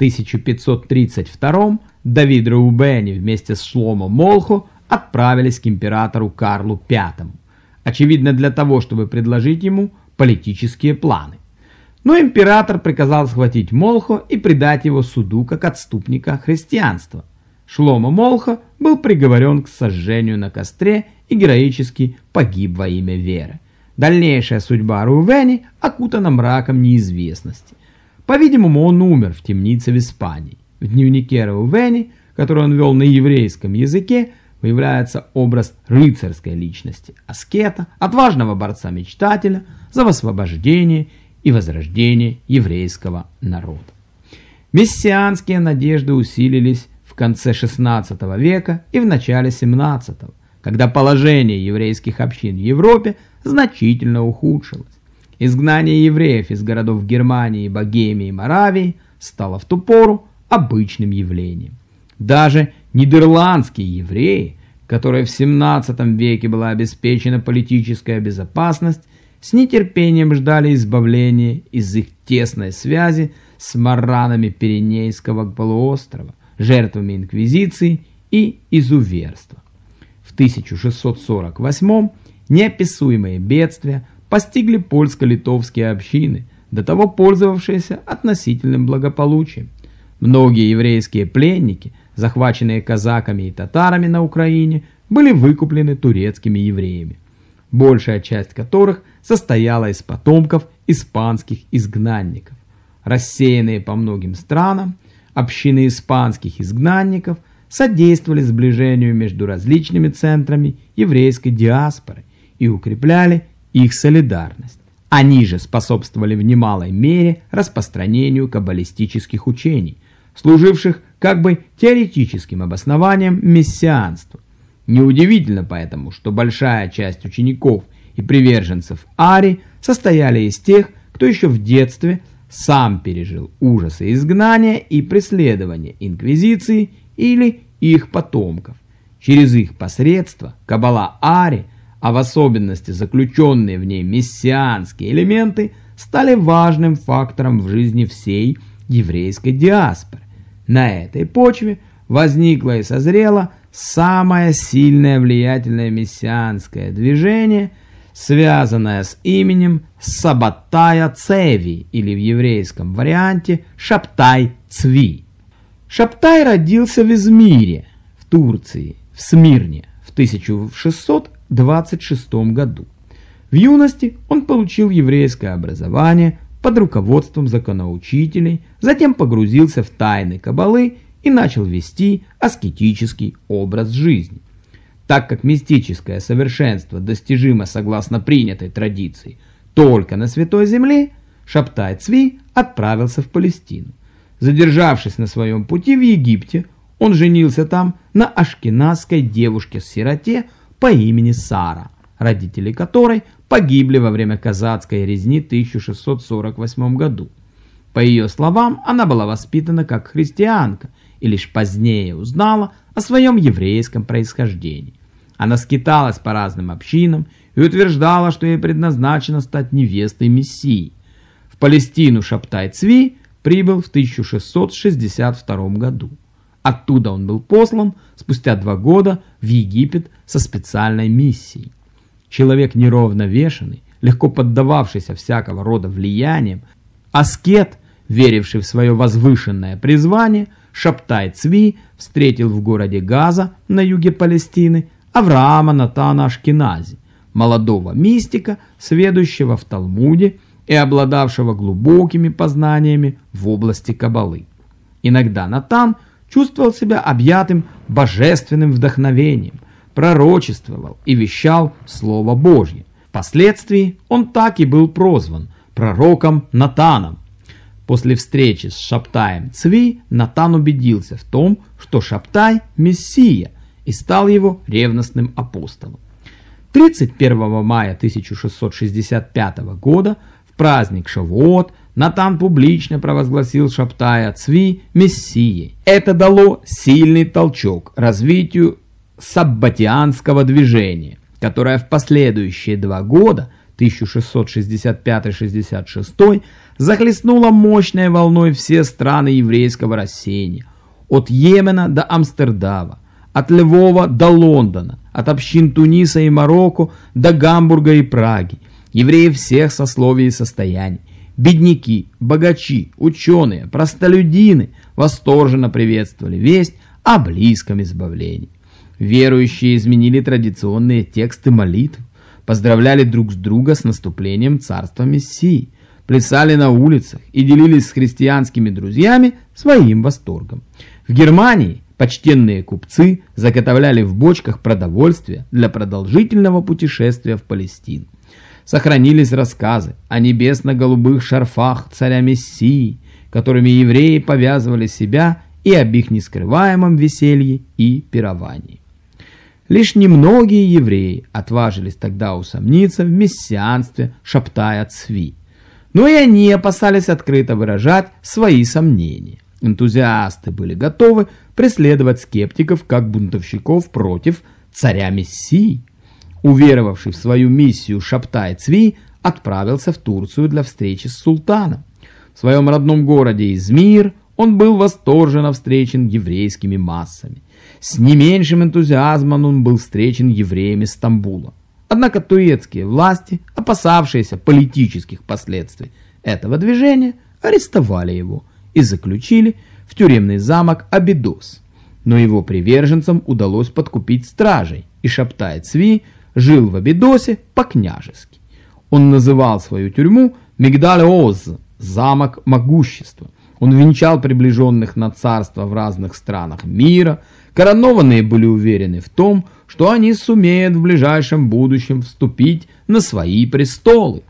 1532 Давид Раубени вместе с Шломо Молхо отправились к императору Карлу V, очевидно для того, чтобы предложить ему политические планы. Но император приказал схватить Молхо и предать его суду как отступника христианства. Шломо Молхо был приговорен к сожжению на костре и героически погиб во имя веры. Дальнейшая судьба Рувени окутана мраком неизвестности. По-видимому, он умер в темнице в Испании. В дневнике Раувени, который он вел на еврейском языке, выявляется образ рыцарской личности, аскета, отважного борца-мечтателя за освобождение и возрождение еврейского народа. Мессианские надежды усилились в конце XVI века и в начале XVII, когда положение еврейских общин в Европе значительно ухудшилось. Изгнание евреев из городов Германии, Богемии и Моравии стало в ту пору обычным явлением. Даже нидерландские евреи, которой в 17 веке была обеспечена политическая безопасность, с нетерпением ждали избавления из их тесной связи с маранами Пиренейского полуострова, жертвами инквизиции и изуверства. В 1648 неописуемые бедствия постигли польско-литовские общины, до того пользовавшиеся относительным благополучием. Многие еврейские пленники, захваченные казаками и татарами на Украине, были выкуплены турецкими евреями, большая часть которых состояла из потомков испанских изгнанников. Рассеянные по многим странам, общины испанских изгнанников содействовали сближению между различными центрами еврейской диаспоры и укрепляли их солидарность. Они же способствовали в немалой мере распространению каббалистических учений, служивших как бы теоретическим обоснованием мессианства. Неудивительно поэтому, что большая часть учеников и приверженцев Ари состояли из тех, кто еще в детстве сам пережил ужасы изгнания и преследования инквизиции или их потомков. Через их посредство Каббала Ари – а в особенности заключенные в ней мессианские элементы, стали важным фактором в жизни всей еврейской диаспоры. На этой почве возникло и созрело самое сильное влиятельное мессианское движение, связанное с именем Сабатая Цеви или в еврейском варианте Шаптай Цви. Шаптай родился в Измире, в Турции, в Смирне в 1600 26 году. В юности он получил еврейское образование под руководством законоучителей, затем погрузился в тайны кабалы и начал вести аскетический образ жизни. Так как мистическое совершенство достижимо согласно принятой традиции только на Святой Земле, Шаптай Цви отправился в Палестину. Задержавшись на своем пути в Египте, он женился там на ашкеназской девушке-сироте по имени Сара, родители которой погибли во время казацкой резни 1648 году. По ее словам, она была воспитана как христианка и лишь позднее узнала о своем еврейском происхождении. Она скиталась по разным общинам и утверждала, что ей предназначено стать невестой Мессии. В Палестину Шаптай Цви прибыл в 1662 году. Оттуда он был послан спустя два года в Египет со специальной миссией. Человек неровновешенный, легко поддававшийся всякого рода влияниям, аскет, веривший в свое возвышенное призвание, Шаптай Цви встретил в городе Газа на юге Палестины Авраама Натана Ашкенази, молодого мистика, сведущего в Талмуде и обладавшего глубокими познаниями в области Кабалы. Иногда Натан – чувствовал себя объятым божественным вдохновением, пророчествовал и вещал Слово Божье. Впоследствии он так и был прозван пророком Натаном. После встречи с Шаптаем Цви Натан убедился в том, что Шаптай – Мессия, и стал его ревностным апостолом. 31 мая 1665 года в праздник Шавуот Натан публично провозгласил Шаптая Цви мессией. Это дало сильный толчок развитию саббатианского движения, которое в последующие два года, 1665-66, захлестнула мощной волной все страны еврейского рассеяния, от Йемена до Амстердама, от Львова до Лондона, от общин Туниса и Марокко до Гамбурга и Праги, евреи всех сословий и состояний, бедняки, богачи, ученые, простолюдины восторженно приветствовали весть о близком избавлении. Верующие изменили традиционные тексты молитв, поздравляли друг с друга с наступлением царства Мессии, плясали на улицах и делились с христианскими друзьями своим восторгом. В Германии почтенные купцы заготовляли в бочках продовольствие для продолжительного путешествия в Палестину. Сохранились рассказы о небесно-голубых шарфах царя Мессии, которыми евреи повязывали себя и об их нескрываемом веселье и пировании. Лишь немногие евреи отважились тогда усомниться в мессианстве Шаптая Цви. Но и они опасались открыто выражать свои сомнения. Энтузиасты были готовы преследовать скептиков как бунтовщиков против царя Мессии. Уверовавший в свою миссию Шаптай Цви отправился в Турцию для встречи с султаном. В своем родном городе Измир он был восторженно встречен еврейскими массами. С не меньшим энтузиазмом он был встречен евреями Стамбула. Однако турецкие власти, опасавшиеся политических последствий этого движения, арестовали его и заключили в тюремный замок Абидос. Но его приверженцам удалось подкупить стражей, и Шаптай Цви жил в Абидосе по-княжески. Он называл свою тюрьму Мигдаль-Оз, замок могущества. Он венчал приближенных на царство в разных странах мира, Коронованные были уверены в том, что они сумеют в ближайшем будущем вступить на свои престолы.